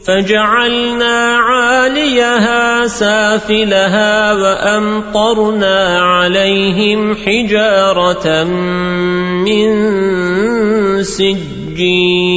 فجعلنا عاليها سافلها وأمطرنا عليهم حجارة من سجين